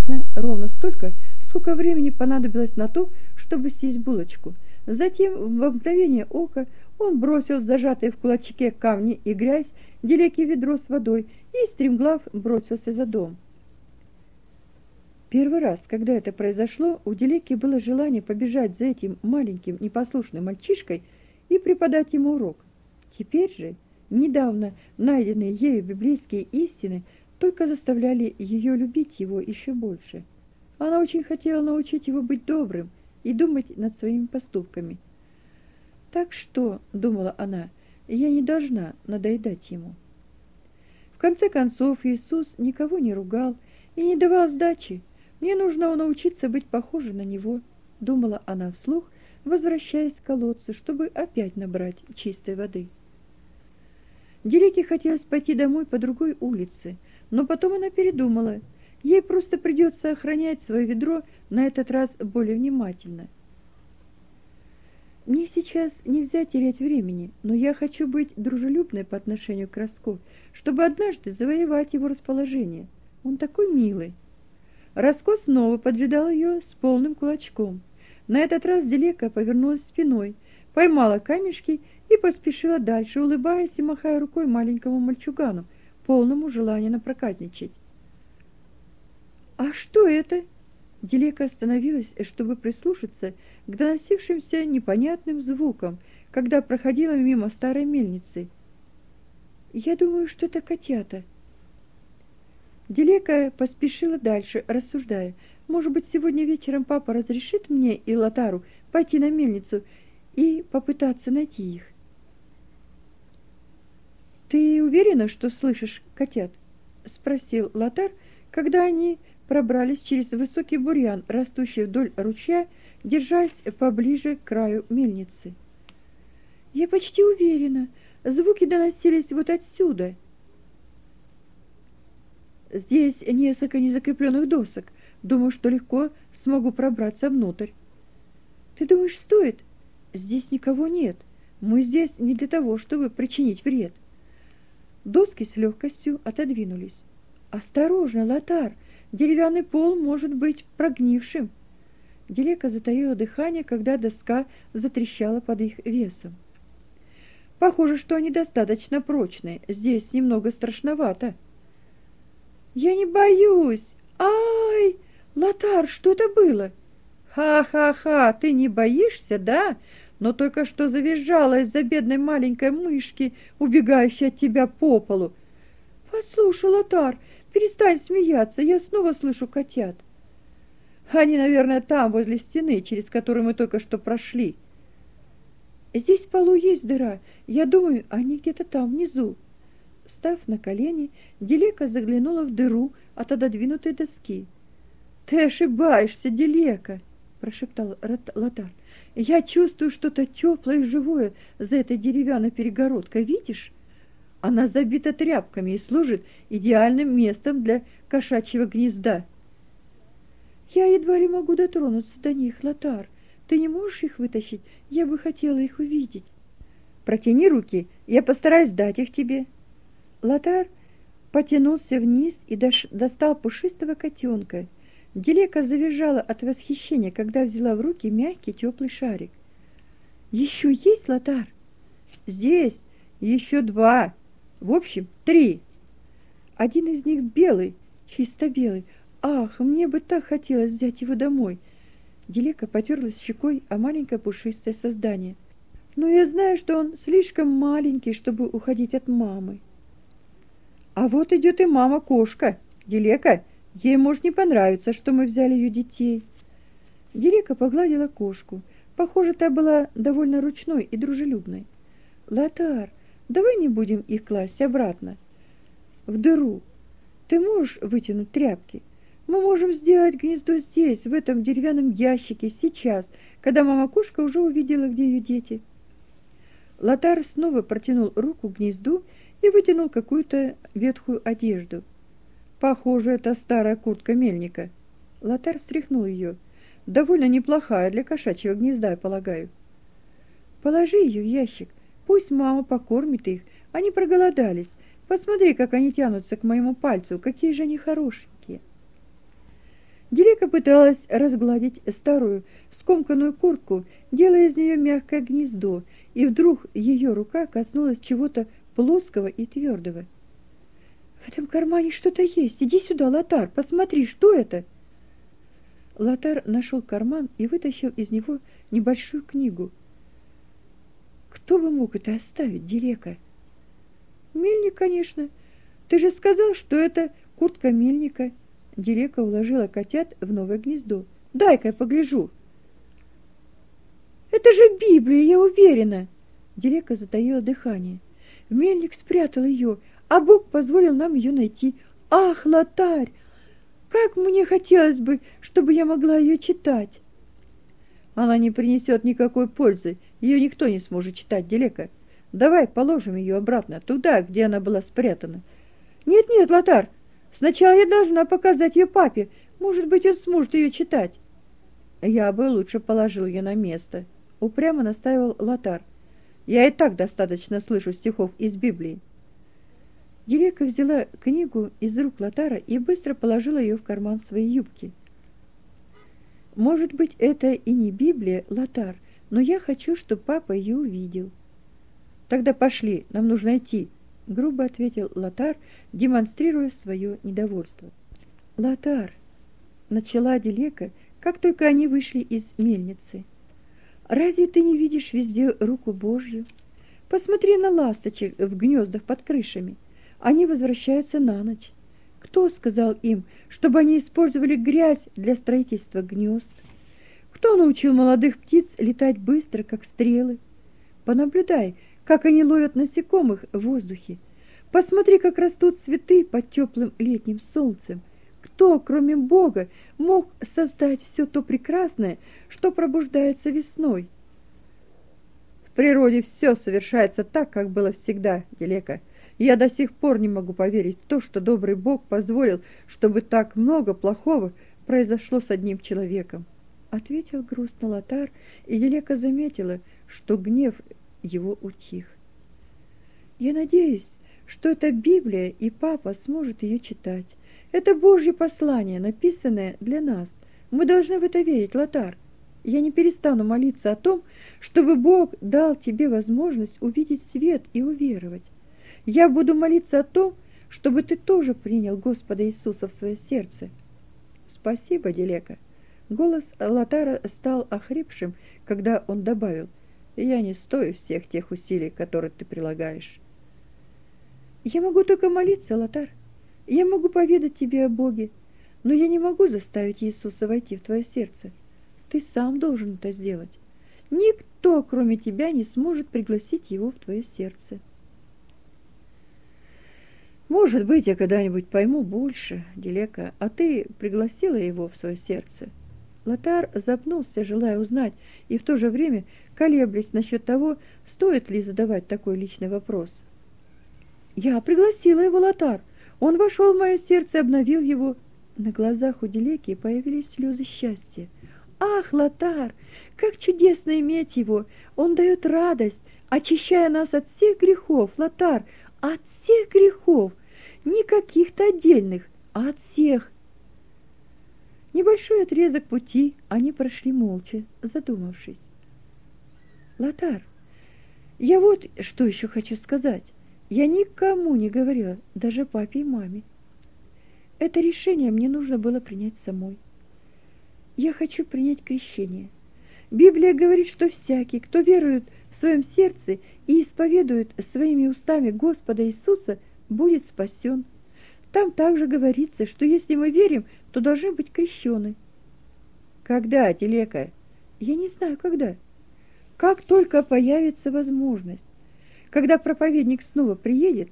ясно, ровно столько, сколько времени понадобилось на то, чтобы съесть булочку. Затем, в мгновение ока, он бросил зажатые в кулачке камни и грязь, делеки ведро с водой и, стремглав, бросился за дом. Первый раз, когда это произошло, у Делеки было желание побежать за этим маленьким непослушным мальчишкой и преподать ему урок. Теперь же, недавно найденные ею библейские истины только заставляли ее любить его еще больше. Она очень хотела научить его быть добрым и думать над своими поступками. Так что, думала она, я не должна надоедать ему. В конце концов, Иисус никого не ругал и не давал сдачи, мне нужно научиться быть похожей на него, думала она вслух, возвращаясь к колодцу, чтобы опять набрать чистой воды. Делике хотелось пойти домой по другой улице, но потом она передумала. Ей просто придется охранять свое ведро на этот раз более внимательно. Мне сейчас нельзя терять времени, но я хочу быть дружелюбной по отношению к Роско, чтобы однажды завоевать его расположение. Он такой милый. Роско снова поджидал ее с полным кулачком. На этот раз Делека повернулась спиной, поймала камешки и поспешила дальше, улыбаясь и махая рукой маленькому мальчугану, полному желания напроказничать. «А что это?» Делека остановилась, чтобы прислушаться к доносившимся непонятным звукам, когда проходила мимо старой мельницы. «Я думаю, что это котята», Делека поспешила дальше, рассуждая. Может быть, сегодня вечером папа разрешит мне и Лотару пойти на мельницу и попытаться найти их. Ты уверена, что слышишь котят? спросил Лотар, когда они пробрались через высокий бурьян, растущий вдоль ручья, держась поближе к краю мельницы. Я почти уверена, звуки доносились вот отсюда. Здесь несколько незакрепленных досок. Думаю, что легко смогу пробраться внутрь. Ты думаешь, стоит? Здесь никого нет. Мы здесь не для того, чтобы причинить вред. Доски с легкостью отодвинулись. Осторожно, Лотар, деревянный пол может быть прогнившим. Делека затаила дыхание, когда доска затрещала под их весом. Похоже, что они достаточно прочные. Здесь немного страшновато. Я не боюсь. Ай! Лотар, что это было? Ха-ха-ха, ты не боишься, да? Но только что завизжала из-за бедной маленькой мышки, убегающей от тебя по полу. Послушай, Лотар, перестань смеяться, я снова слышу котят. Они, наверное, там, возле стены, через которую мы только что прошли. Здесь в полу есть дыра. Я думаю, они где-то там внизу. Став на колени, Делека заглянула в дыру от отодвинутой доски. «Ты ошибаешься, Делека!» — прошептал Лотар. «Я чувствую что-то теплое и живое за этой деревянной перегородкой, видишь? Она забита тряпками и служит идеальным местом для кошачьего гнезда». «Я едва ли могу дотронуться до них, Лотар. Ты не можешь их вытащить? Я бы хотела их увидеть». «Протяни руки, я постараюсь дать их тебе», Лотар потянулся вниз и достал пушистого котенка. Делека завизжала от восхищения, когда взяла в руки мягкий теплый шарик. «Еще есть, Лотар?» «Здесь еще два. В общем, три. Один из них белый, чисто белый. Ах, мне бы так хотелось взять его домой!» Делека потерлась щекой о маленькое пушистое создание. «Но я знаю, что он слишком маленький, чтобы уходить от мамы». А вот идет и мама-кошка, Делека. Ей может не понравиться, что мы взяли ее детей. Делека погладила кошку. Похоже, та была довольно ручной и дружелюбной. Латар, давай не будем их класть обратно в дыру. Ты можешь вытянуть тряпки? Мы можем сделать гнездо здесь, в этом деревянном ящике, сейчас, когда мама-кошка уже увидела, где ее дети. Латар снова протянул руку к гнезду и вытянул какую-то ветхую одежду. Похоже, это старая куртка мельника. Лотар встряхнул ее. Довольно неплохая для кошачьего гнезда, я полагаю. Положи ее в ящик. Пусть мама покормит их. Они проголодались. Посмотри, как они тянутся к моему пальцу. Какие же они хорошенькие. попыталась разгладить старую скомканную куртку, делая из нее мягкое гнездо, и вдруг ее рука коснулась чего-то плоского и твердого. В этом кармане что-то есть. Иди сюда, Лотар, посмотри, что это? Лотар нашел карман и вытащил из него небольшую книгу. Кто бы мог это оставить, Дилека? Мельник, конечно. Ты же сказал, что это куртка мельника. Дилека уложила котят в новое гнездо. Дай-ка я погляжу. Это же Библия, я уверена. Дилека затаила дыхание. Мельник спрятал ее, а Бог позволил нам ее найти. Ах, лотарь! Как мне хотелось бы, чтобы я могла ее читать. Она не принесет никакой пользы. Ее никто не сможет читать, Дилека. Давай положим ее обратно, туда, где она была спрятана. Нет-нет, Лотар, сначала я должна показать ее папе. Может быть, он сможет ее читать. Я бы лучше положил ее на место. Упрямо настаивал Лотар. Я и так достаточно слышу стихов из Библии. Дилека взяла книгу из рук Лотара и быстро положила ее в карман своей юбки. Может быть, это и не Библия, Лотар, но я хочу, чтобы папа ее увидел. Тогда пошли, нам нужно идти, грубо ответил Лотар, демонстрируя свое недовольство. Лотар, начала Дилека, как только они вышли из мельницы. Разве ты не видишь везде руку Божью? Посмотри на ласточек в гнездах под крышами. Они возвращаются на ночь. Кто сказал им, чтобы они использовали грязь для строительства гнезд? Кто научил молодых птиц летать быстро, как стрелы? Понаблюдай, как они ловят насекомых в воздухе. Посмотри, как растут цветы под теплым летним солнцем. Кто, кроме Бога, мог создать все то прекрасное, что пробуждается весной? В природе все совершается так, как было всегда, Делека. Я до сих пор не могу поверить в то, что добрый Бог позволил, чтобы так много плохого произошло с одним человеком. Ответил грустно Лотар, и Делека заметила, что гнев его утих. Я надеюсь, что это Библия, и папа сможет ее читать. Это Божье послание, написанное для нас. Мы должны в это верить, Лотар. Я не перестану молиться о том, чтобы Бог дал тебе возможность увидеть свет и уверовать. Я буду молиться о том, чтобы ты тоже принял Господа Иисуса в свое сердце. Спасибо, Делека. Голос Лотара стал охрипшим, когда он добавил: "Я не стою всех тех усилий, которые ты прилагаешь". Я могу только молиться, Лотар. Я могу поведать тебе о Боге, но я не могу заставить Иисуса войти в твое сердце. Ты сам должен это сделать. Никто, кроме тебя, не сможет пригласить его в твое сердце. Может быть, я когда-нибудь пойму больше, Делека, а ты пригласила его в свое сердце. Лотар запнулся, желая узнать, и в то же время колеблясь насчет того, стоит ли задавать такой личный вопрос. Я пригласила его, Лотар. Он вошел в мое сердце и обновил его. На глазах у Делеки появились слезы счастья. Ах, Лотар, как чудесно иметь его! Он дает радость, очищая нас от всех грехов, Лотар, от всех грехов, не каких-то отдельных, а от всех. Небольшой отрезок пути они прошли молча, задумавшись. Лотар, я вот что еще хочу сказать. Я никому не говорила, даже папе и маме. Это решение мне нужно было принять самой. Я хочу принять крещение. Библия говорит, что всякий, кто верует в своем сердце и исповедует своими устами Господа Иисуса, будет спасен. Там также говорится, что если мы верим, то должны быть крещены. Когда, Телека? Я не знаю, когда. Как только появится возможность когда проповедник снова приедет.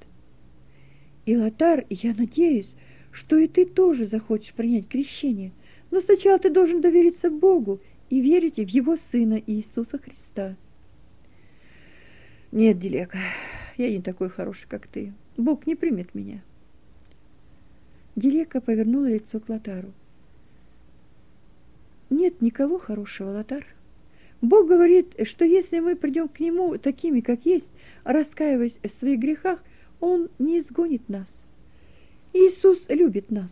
И Лотар, я надеюсь, что и ты тоже захочешь принять крещение, но сначала ты должен довериться Богу и верить в Его Сына Иисуса Христа. Нет, Дилека, я не такой хороший, как ты. Бог не примет меня. Дилека повернула лицо к Лотару. Нет никого хорошего, Лотар. Бог говорит, что если мы придем к Нему такими, как есть, раскаиваясь в своих грехах, Он не изгонит нас. Иисус любит нас.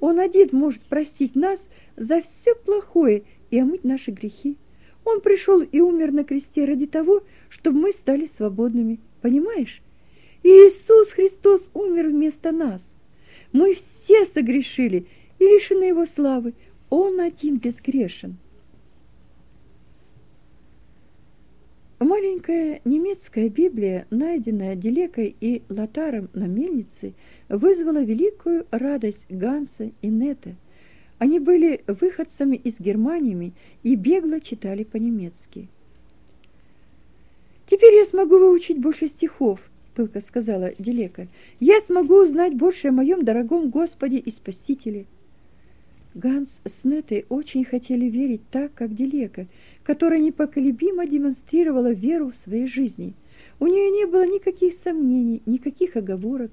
Он один может простить нас за все плохое и омыть наши грехи. Он пришел и умер на кресте ради того, чтобы мы стали свободными. Понимаешь? Иисус Христос умер вместо нас. Мы все согрешили и лишены Его славы. Он один безгрешен. Маленькая немецкая Библия, найденная Делекой и Лотаром на мельнице, вызвала великую радость Ганса и Нета. Они были выходцами из Германии и бегло читали по-немецки. «Теперь я смогу выучить больше стихов», — пылко сказала Делека. «Я смогу узнать больше о моем дорогом Господе и Спасителе». Ганс с Нетой очень хотели верить так, как Делека, которая непоколебимо демонстрировала веру в своей жизни. У нее не было никаких сомнений, никаких оговорок.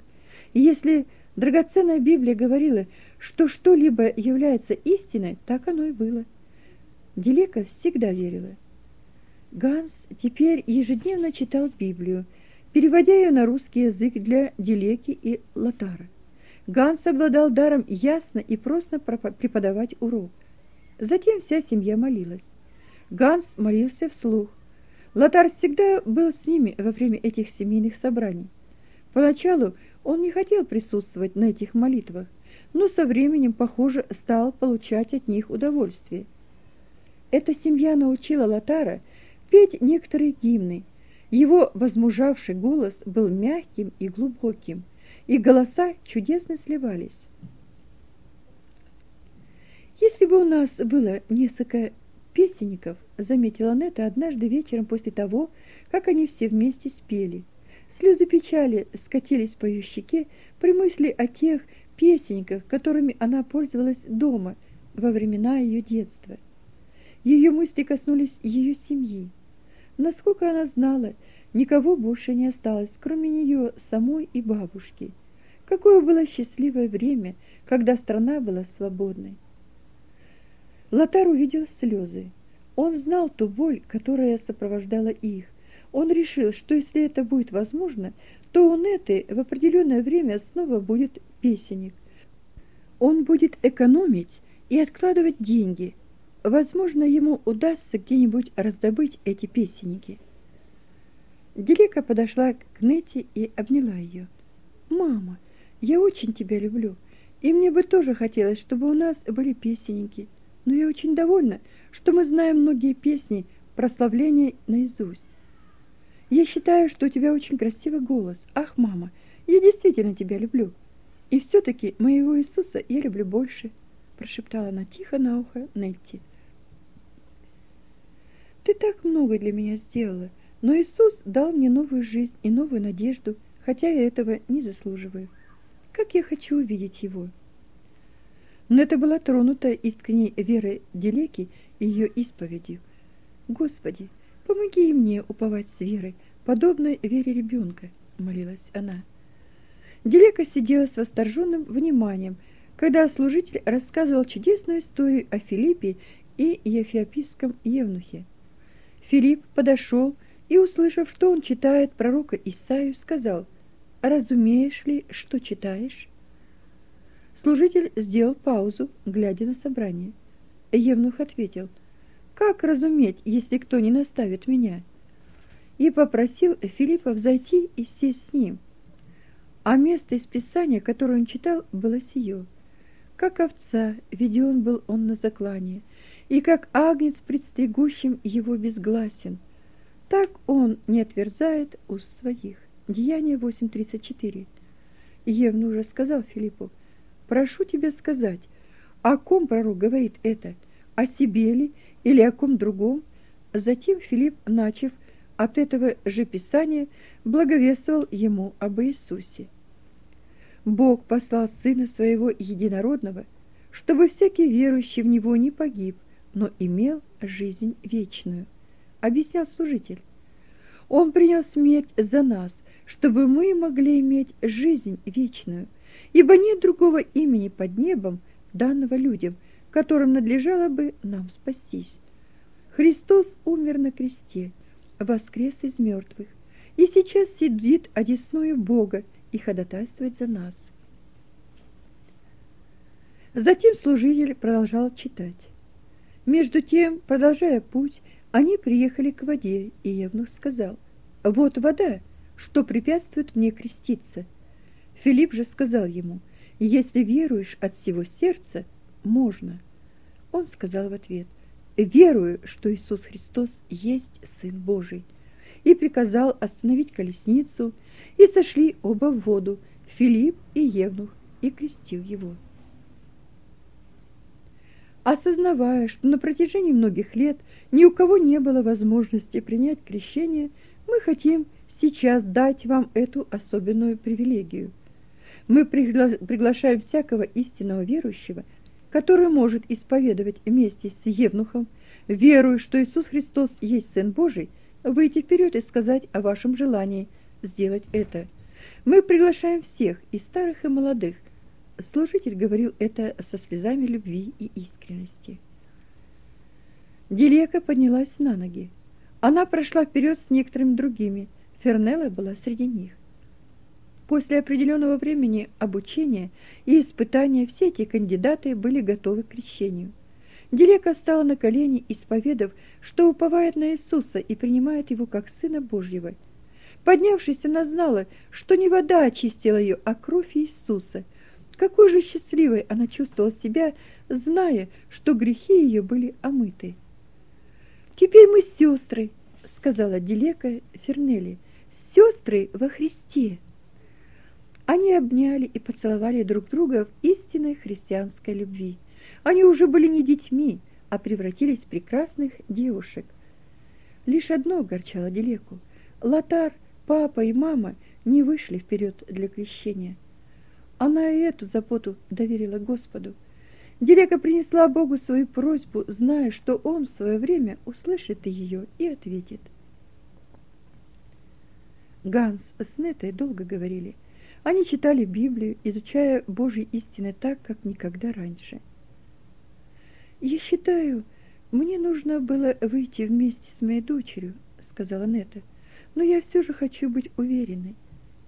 И если драгоценная Библия говорила, что что-либо является истиной, так оно и было. Делека всегда верила. Ганс теперь ежедневно читал Библию, переводя ее на русский язык для Делеки и Латара. Ганс обладал даром ясно и просто преподавать урок. Затем вся семья молилась. Ганс молился вслух. Лотар всегда был с ними во время этих семейных собраний. Поначалу он не хотел присутствовать на этих молитвах, но со временем, похоже, стал получать от них удовольствие. Эта семья научила Лотара петь некоторые гимны. Его возмужавший голос был мягким и глубоким – и голоса чудесно сливались. Если бы у нас было несколько песенников, заметила Нета однажды вечером после того, как они все вместе спели. Слезы печали скатились по ее щеке при мысли о тех песенниках, которыми она пользовалась дома во времена ее детства. Ее мысли коснулись ее семьи. Насколько она знала, Никого больше не осталось, кроме нее самой и бабушки. Какое было счастливое время, когда страна была свободной. Лотар увидел слезы. Он знал ту боль, которая сопровождала их. Он решил, что если это будет возможно, то у Неты в определенное время снова будет песенник. Он будет экономить и откладывать деньги. Возможно, ему удастся где-нибудь раздобыть эти песенники. Делика подошла к Нете и обняла ее. «Мама, я очень тебя люблю, и мне бы тоже хотелось, чтобы у нас были песенники. Но я очень довольна, что мы знаем многие песни прославления наизусть. Я считаю, что у тебя очень красивый голос. Ах, мама, я действительно тебя люблю. И все-таки моего Иисуса я люблю больше», прошептала она тихо на ухо Нетти. «Ты так много для меня сделала», но Иисус дал мне новую жизнь и новую надежду, хотя я этого не заслуживаю. Как я хочу увидеть Его!» Но это была тронута искренней верой Делеки и ее исповедью. «Господи, помоги мне уповать с верой, подобной вере ребенка», — молилась она. Делека сидела с восторженным вниманием, когда служитель рассказывал чудесную историю о Филиппе и Ефиопийском евнухе. Филипп подошел и, услышав, что он читает пророка Исаию, сказал, «Разумеешь ли, что читаешь?» Служитель сделал паузу, глядя на собрание. Евнух ответил, «Как разуметь, если кто не наставит меня?» И попросил Филиппа взойти и сесть с ним. А место из Писания, которое он читал, было сие. Как овца, веден был он на заклание, и как агнец предстригущим его безгласен – так он не отверзает уст своих. Деяние 8.34. Евну уже сказал Филиппу, прошу тебя сказать, о ком пророк говорит это, о себе ли или о ком другом? Затем Филипп, начав от этого же Писания, благовествовал ему об Иисусе. Бог послал Сына Своего Единородного, чтобы всякий верующий в Него не погиб, но имел жизнь вечную объяснял служитель. Он принял смерть за нас, чтобы мы могли иметь жизнь вечную, ибо нет другого имени под небом, данного людям, которым надлежало бы нам спастись. Христос умер на кресте, воскрес из мертвых, и сейчас сидит одесную Бога и ходатайствует за нас. Затем служитель продолжал читать. Между тем, продолжая путь, они приехали к воде, и Евнух сказал, «Вот вода, что препятствует мне креститься». Филипп же сказал ему, «Если веруешь от всего сердца, можно». Он сказал в ответ, «Верую, что Иисус Христос есть Сын Божий» и приказал остановить колесницу, и сошли оба в воду, Филипп и Евнух, и крестил его. Осознавая, что на протяжении многих лет ни у кого не было возможности принять крещение, мы хотим сейчас дать вам эту особенную привилегию. Мы пригла приглашаем всякого истинного верующего, который может исповедовать вместе с Евнухом, веруя, что Иисус Христос есть Сын Божий, выйти вперед и сказать о вашем желании сделать это. Мы приглашаем всех, и старых, и молодых. Служитель говорил это со слезами любви и искренности. Делека поднялась на ноги. Она прошла вперед с некоторыми другими. Фернелла была среди них. После определенного времени обучения и испытания все эти кандидаты были готовы к крещению. Делека стала на колени, исповедав, что уповает на Иисуса и принимает его как Сына Божьего. Поднявшись, она знала, что не вода очистила ее, а кровь Иисуса. Какой же счастливой она чувствовала себя, зная, что грехи ее были омыты. «Теперь мы сестры», — сказала Делека Фернели, — «сестры во Христе». Они обняли и поцеловали друг друга в истинной христианской любви. Они уже были не детьми, а превратились в прекрасных девушек. Лишь одно огорчало Делеку. Лотар, папа и мама не вышли вперед для крещения. Она и эту заботу доверила Господу. Делека принесла Богу свою просьбу, зная, что Он в свое время услышит ее и ответит. Ганс с Нетой долго говорили. Они читали Библию, изучая Божьи истины так, как никогда раньше – «Я считаю, мне нужно было выйти вместе с моей дочерью», — сказала Нета. «Но я все же хочу быть уверенной.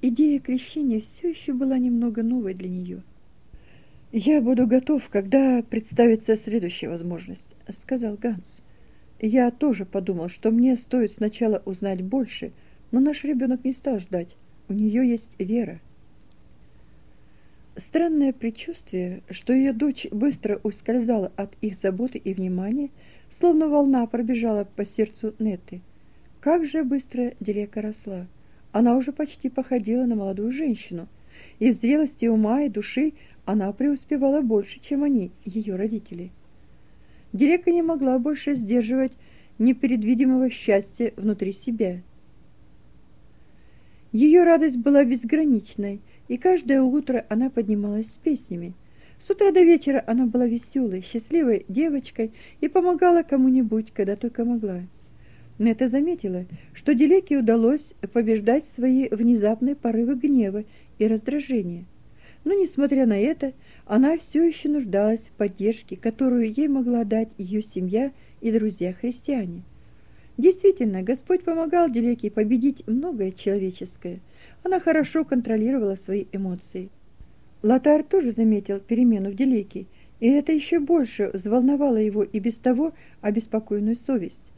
Идея крещения все еще была немного новой для нее». «Я буду готов, когда представится следующая возможность», — сказал Ганс. «Я тоже подумал, что мне стоит сначала узнать больше, но наш ребенок не стал ждать. У нее есть вера». Странное предчувствие, что ее дочь быстро ускользала от их заботы и внимания, словно волна пробежала по сердцу Неты. Как же быстро Делека росла! Она уже почти походила на молодую женщину, и в зрелости ума и души она преуспевала больше, чем они, ее родители. Делека не могла больше сдерживать непредвидимого счастья внутри себя. Ее радость была безграничной, и каждое утро она поднималась с песнями. С утра до вечера она была веселой, счастливой девочкой и помогала кому-нибудь, когда только могла. Нета заметила, что Делеке удалось побеждать свои внезапные порывы гнева и раздражения. Но, несмотря на это, она все еще нуждалась в поддержке, которую ей могла дать ее семья и друзья-христиане. Действительно, Господь помогал Делеке победить многое человеческое – она хорошо контролировала свои эмоции. Лотар тоже заметил перемену в Делейке, и это еще больше взволновало его и без того обеспокоенную совесть.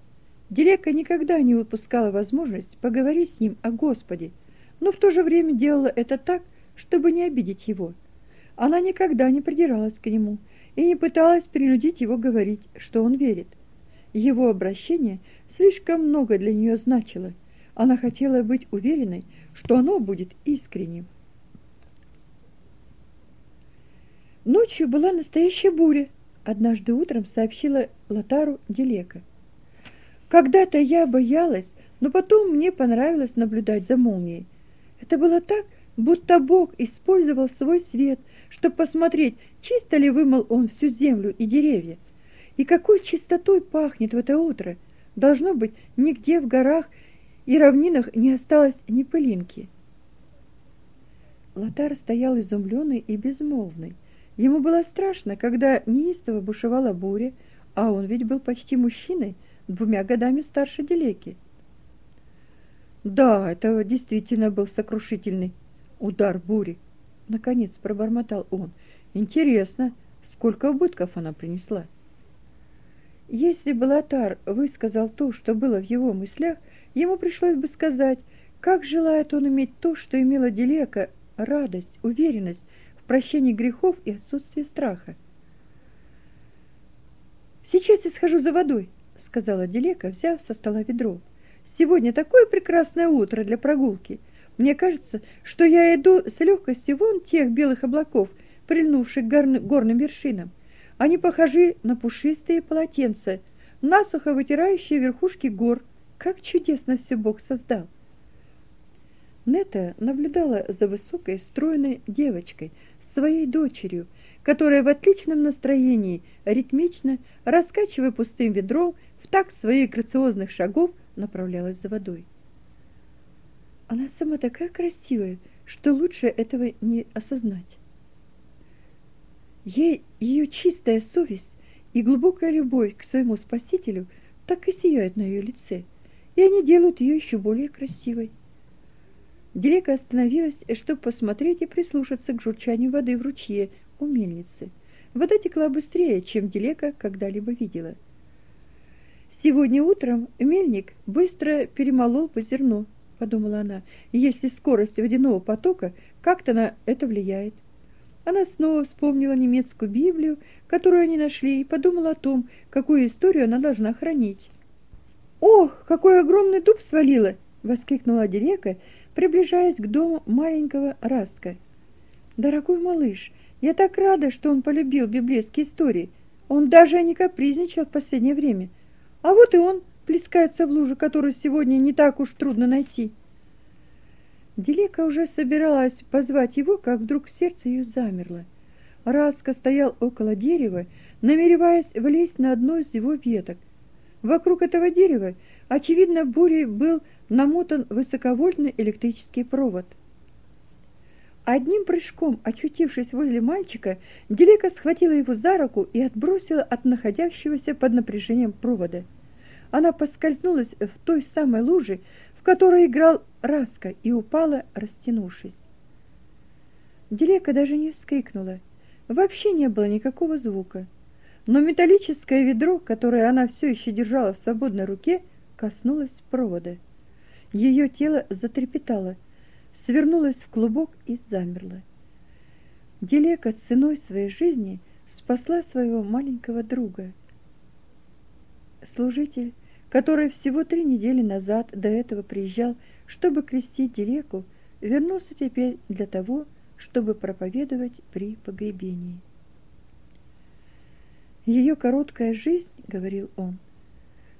Делека никогда не выпускала возможность поговорить с ним о Господе, но в то же время делала это так, чтобы не обидеть его. Она никогда не придиралась к нему и не пыталась принудить его говорить, что он верит. Его обращение слишком много для нее значило. Она хотела быть уверенной, что оно будет искренним. Ночью была настоящая буря, однажды утром сообщила Лотару Делека. Когда-то я боялась, но потом мне понравилось наблюдать за молнией. Это было так, будто Бог использовал свой свет, чтобы посмотреть, чисто ли вымыл он всю землю и деревья. И какой чистотой пахнет в это утро. Должно быть, нигде в горах и равнинах не осталось ни пылинки. Лотар стоял изумленный и безмолвный. Ему было страшно, когда неистово бушевала буря, а он ведь был почти мужчиной, двумя годами старше Делеки. Да, это действительно был сокрушительный удар бури. Наконец пробормотал он. Интересно, сколько убытков она принесла. Если бы Лотар высказал то, что было в его мыслях, ему пришлось бы сказать, как желает он иметь то, что имела Делека, радость, уверенность в прощении грехов и отсутствие страха. «Сейчас я схожу за водой», — сказала Делека, взяв со стола ведро. «Сегодня такое прекрасное утро для прогулки. Мне кажется, что я иду с легкостью вон тех белых облаков, прильнувших к горным вершинам. Они похожи на пушистые полотенца, насухо вытирающие верхушки гор. Как чудесно все Бог создал!» Нета наблюдала за высокой, стройной девочкой, своей дочерью, которая в отличном настроении, ритмично, раскачивая пустым ведром, в такт своих грациозных шагов направлялась за водой. Она сама такая красивая, что лучше этого не осознать. Ей ее чистая совесть и глубокая любовь к своему Спасителю так и сияют на ее лице, и они делают ее еще более красивой. Дилека остановилась, чтобы посмотреть и прислушаться к журчанию воды в ручье у мельницы. Вода текла быстрее, чем Дилека когда-либо видела. Сегодня утром мельник быстро перемолол по зерну, подумала она. Если скорость водяного потока как-то на это влияет. Она снова вспомнила немецкую Библию, которую они нашли, и подумала о том, какую историю она должна хранить. «Ох, какой огромный дуб свалила!» — воскликнула Дирека, приближаясь к дому маленького Раска. «Дорогой малыш, я так рада, что он полюбил библейские истории. Он даже не капризничал в последнее время. А вот и он плескается в луже, которую сегодня не так уж трудно найти». Делика уже собиралась позвать его, как вдруг сердце ее замерло. Раска стоял около дерева, намереваясь влезть на одну из его веток. Вокруг этого дерева, очевидно, бурей был намотан высоковольтный электрический провод. Одним прыжком, очутившись возле мальчика, Делека схватила его за руку и отбросила от находящегося под напряжением провода. Она поскользнулась в той самой луже, в которой играл Раска, и упала, растянувшись. Делека даже не вскрикнула. Вообще не было никакого звука. Но металлическое ведро, которое она все еще держала в свободной руке, коснулось провода. Ее тело затрепетало, свернулось в клубок и замерло. Делека ценой своей жизни спасла своего маленького друга. Служитель, который всего три недели назад до этого приезжал, чтобы крестить Делеку, вернулся теперь для того, чтобы проповедовать при погребении. Ее короткая жизнь, говорил он,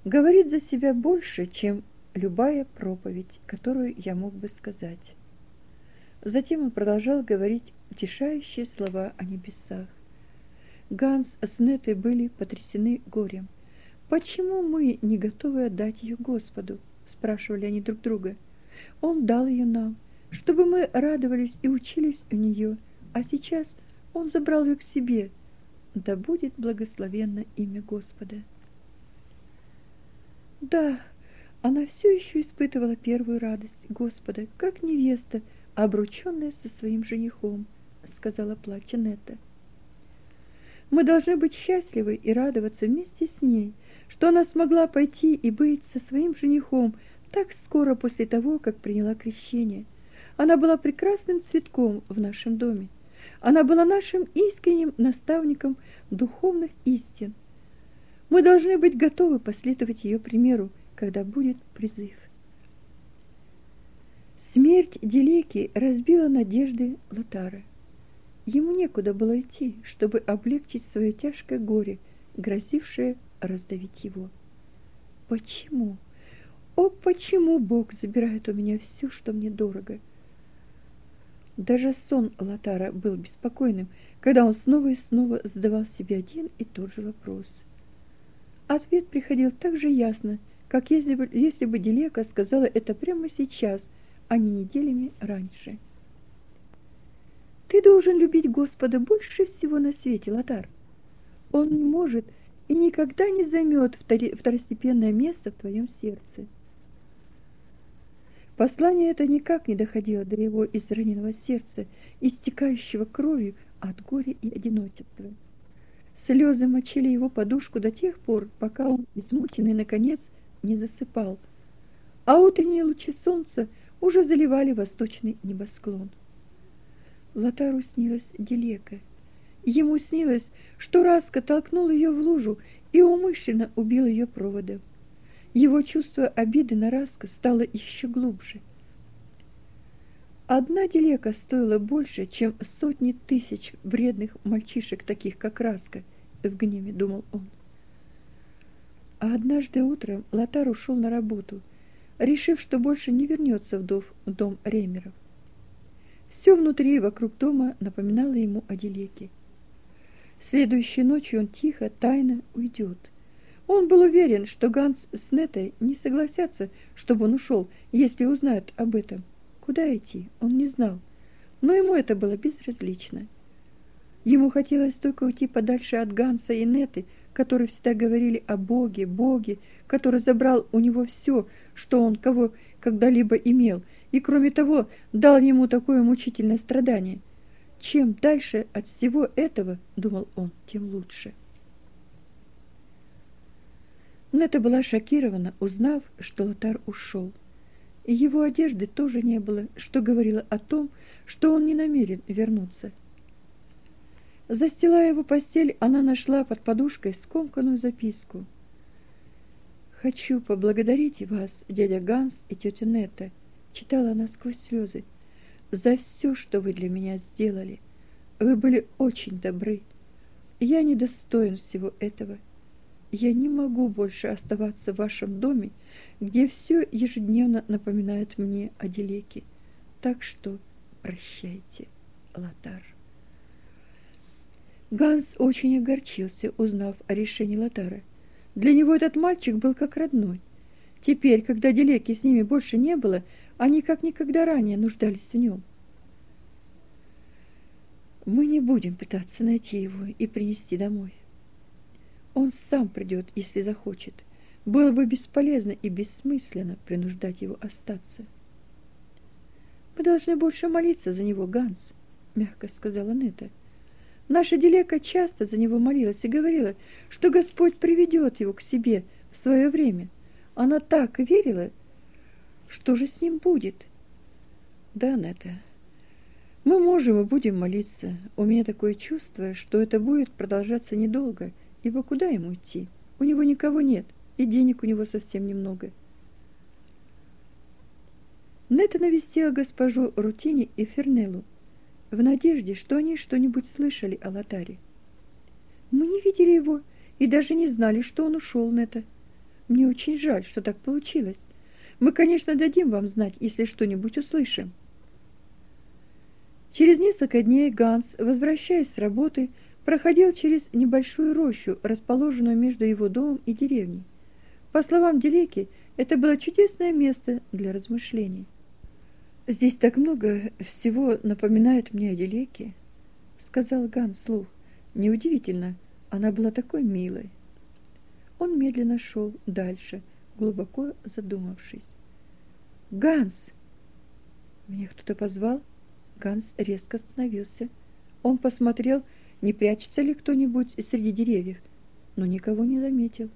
говорит за себя больше, чем любая проповедь, которую я мог бы сказать. Затем он продолжал говорить утешающие слова о небесах. Ганс с Нетой были потрясены горем. «Почему мы не готовы отдать ее Господу?» – спрашивали они друг друга. «Он дал ее нам, чтобы мы радовались и учились у нее, а сейчас Он забрал ее к себе. Да будет благословенно имя Господа». «Да, она все еще испытывала первую радость Господа, как невеста, обрученная со своим женихом, сказала плача Нетта. Мы должны быть счастливы и радоваться вместе с ней, что она смогла пойти и быть со своим женихом так скоро после того, как приняла крещение. Она была прекрасным цветком в нашем доме. Она была нашим искренним наставником духовных истин. Мы должны быть готовы последовать ее примеру когда будет призыв. Смерть Делеки разбила надежды Лотара. Ему некуда было идти, чтобы облегчить свое тяжкое горе, грозившее раздавить его. Почему? О, почему Бог забирает у меня все, что мне дорого? Даже сон Лотара был беспокойным, когда он снова и снова задавал себе один и тот же вопрос. Ответ приходил так же ясно, как если бы, если бы Делека сказала это прямо сейчас, а не неделями раньше. Ты должен любить Господа больше всего на свете, Латар. Он не может и никогда не займет второстепенное место в твоем сердце. Послание это никак не доходило до его израненного сердца, истекающего кровью от горя и одиночества. Слезы мочили его подушку до тех пор, пока он, измученный, наконец, не засыпал. А утренние лучи солнца уже заливали восточный небосклон. Лотару снилась Делека. Ему снилось, что Раска толкнул ее в лужу и умышленно убил ее проводом. Его чувство обиды на Раску стало еще глубже. Одна делека стоила больше, чем сотни тысяч вредных мальчишек, таких как Раска, в гневе думал он. А однажды утром Лотар ушел на работу, решив, что больше не вернется в дом, Ремеров. Все внутри и вокруг дома напоминало ему о Делеке. Следующей ночью он тихо, тайно уйдет. Он был уверен, что Ганс с Нетой не согласятся, чтобы он ушел, если узнают об этом. Куда идти, он не знал, но ему это было безразлично. Ему хотелось только уйти подальше от Ганса и Неты, которые всегда говорили о Боге, Боге, который забрал у него все, что он кого когда-либо имел, и кроме того, дал ему такое мучительное страдание. Чем дальше от всего этого, думал он, тем лучше. Нета была шокирована, узнав, что Лотар ушел и его одежды тоже не было, что говорило о том, что он не намерен вернуться. Застилая его постель, она нашла под подушкой скомканную записку. «Хочу поблагодарить вас, дядя Ганс и тетя Нета», — читала она сквозь слезы, — «за все, что вы для меня сделали. Вы были очень добры. Я недостоин всего этого. Я не могу больше оставаться в вашем доме где все ежедневно напоминает мне о Делеке. Так что прощайте, Лотар. Ганс очень огорчился, узнав о решении Лотара. Для него этот мальчик был как родной. Теперь, когда Делеки с ними больше не было, они как никогда ранее нуждались в нем. Мы не будем пытаться найти его и принести домой. Он сам придет, если захочет. — было бы бесполезно и бессмысленно принуждать его остаться. Мы должны больше молиться за него, Ганс, мягко сказала Нета. Наша Делека часто за него молилась и говорила, что Господь приведет его к себе в свое время. Она так верила, что же с ним будет? Да, Нета. Мы можем и будем молиться. У меня такое чувство, что это будет продолжаться недолго, ибо куда ему идти? У него никого нет и денег у него совсем немного. Нета навестила госпожу Рутини и Фернеллу в надежде, что они что-нибудь слышали о Лотаре. Мы не видели его и даже не знали, что он ушел, Нета. Мне очень жаль, что так получилось. Мы, конечно, дадим вам знать, если что-нибудь услышим. Через несколько дней Ганс, возвращаясь с работы, проходил через небольшую рощу, расположенную между его домом и деревней. По словам Делеки, это было чудесное место для размышлений. Здесь так много всего напоминает мне о Делеке, сказал Ганс слух. Неудивительно, она была такой милой. Он медленно шел дальше, глубоко задумавшись. Ганс! Меня кто-то позвал. Ганс резко остановился. Он посмотрел, не прячется ли кто-нибудь среди деревьев, но никого не заметил.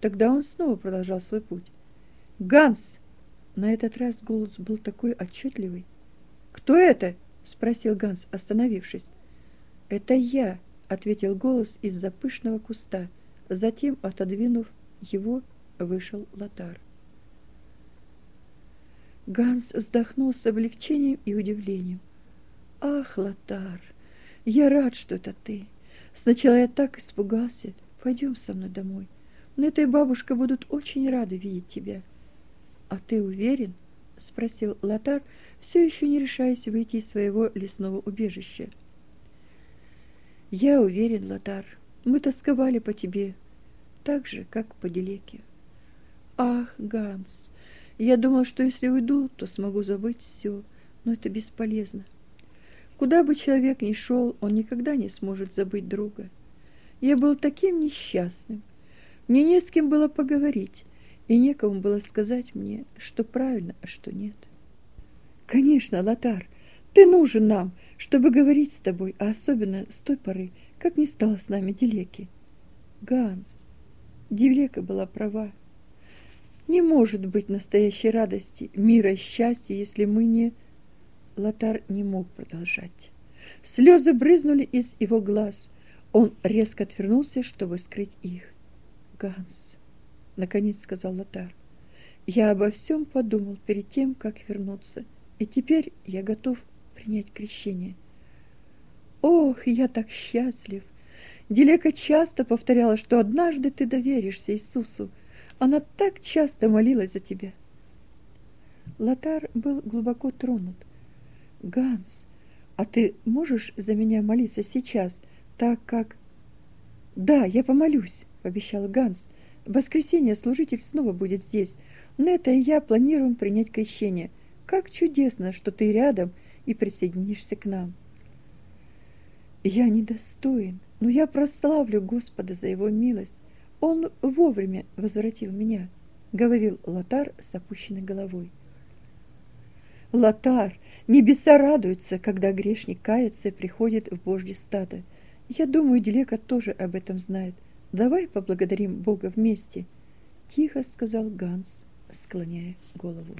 Тогда он снова продолжал свой путь. «Ганс!» На этот раз голос был такой отчетливый. «Кто это?» — спросил Ганс, остановившись. «Это я», — ответил голос из-за пышного куста. Затем, отодвинув его, вышел Лотар. Ганс вздохнул с облегчением и удивлением. «Ах, Лотар, я рад, что это ты. Сначала я так испугался. Пойдем со мной домой. Нета и бабушка будут очень рады видеть тебя. А ты уверен? спросил Лотар, все еще не решаясь выйти из своего лесного убежища. Я уверен, Лотар. Мы тосковали по тебе, так же, как по Делеке. Ах, Ганс, я думал, что если уйду, то смогу забыть все, но это бесполезно. Куда бы человек ни шел, он никогда не сможет забыть друга. Я был таким несчастным. Мне не с кем было поговорить, и некому было сказать мне, что правильно, а что нет. Конечно, Лотар, ты нужен нам, чтобы говорить с тобой, а особенно с той поры, как не стало с нами Дилеки. Ганс, Дилека была права. Не может быть настоящей радости, мира и счастья, если мы не... Лотар не мог продолжать. Слезы брызнули из его глаз. Он резко отвернулся, чтобы скрыть их. Ганс, наконец сказал Лотар. Я обо всем подумал перед тем, как вернуться, и теперь я готов принять крещение. Ох, я так счастлив. Дилека часто повторяла, что однажды ты доверишься Иисусу. Она так часто молилась за тебя. Лотар был глубоко тронут. Ганс, а ты можешь за меня молиться сейчас, так как Да, я помолюсь, пообещал Ганс. В воскресенье служитель снова будет здесь. Нета и я планируем принять крещение. Как чудесно, что ты рядом и присоединишься к нам. Я недостоин, но я прославлю Господа за его милость. Он вовремя возвратил меня, говорил Лотар с опущенной головой. Лотар, небеса радуются, когда грешник кается и приходит в Божье стадо. Я думаю, Дилека тоже об этом знает. Давай поблагодарим Бога вместе, тихо сказал Ганс, склоняя голову.